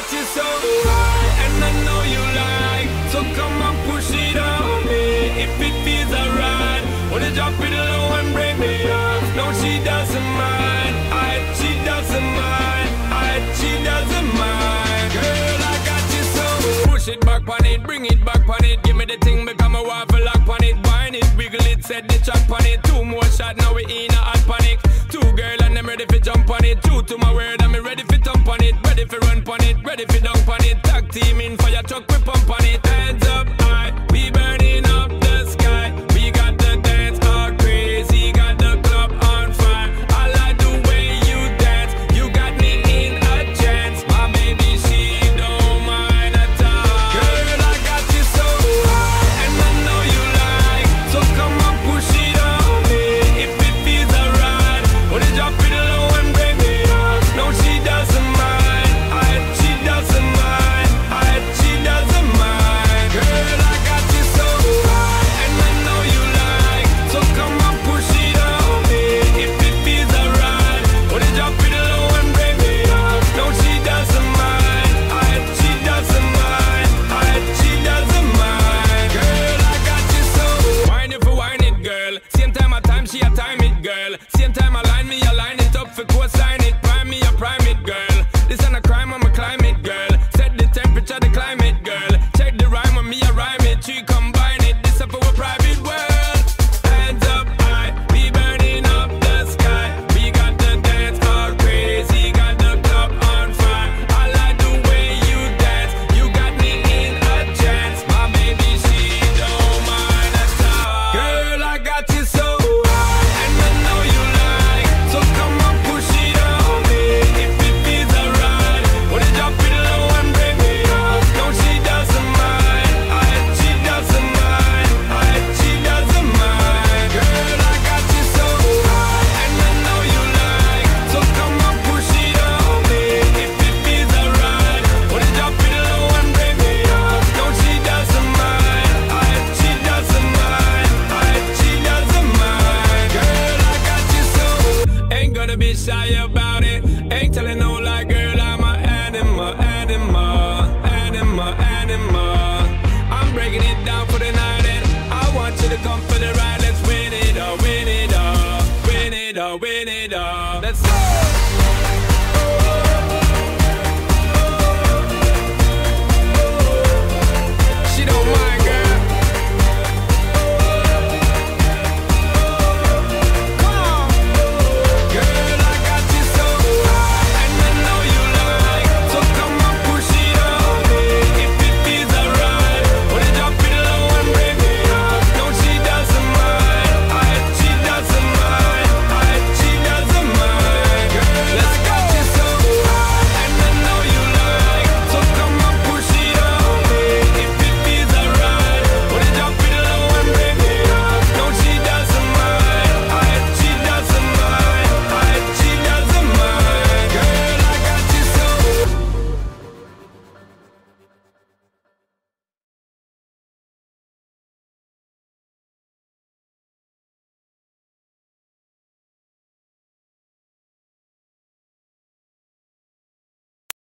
got you so high, and I know you like. So come on, push it on me if it feels alright. Wanna drop it low and bring me up? No, she doesn't mind. I, she doesn't mind. I, she doesn't mind. Girl, I got you so. Push it back on it, bring it back on it. Give me the thing, become a waffle lock on it. Wine it, wiggle it, set the track on it. Two more shot, now we in a hot panic. Two girl and I'm ready for jump on it. To my word, I'm ready for jump on it. Ready for run on Ready for dunk on it, tag team in fire truck, we pump on it. And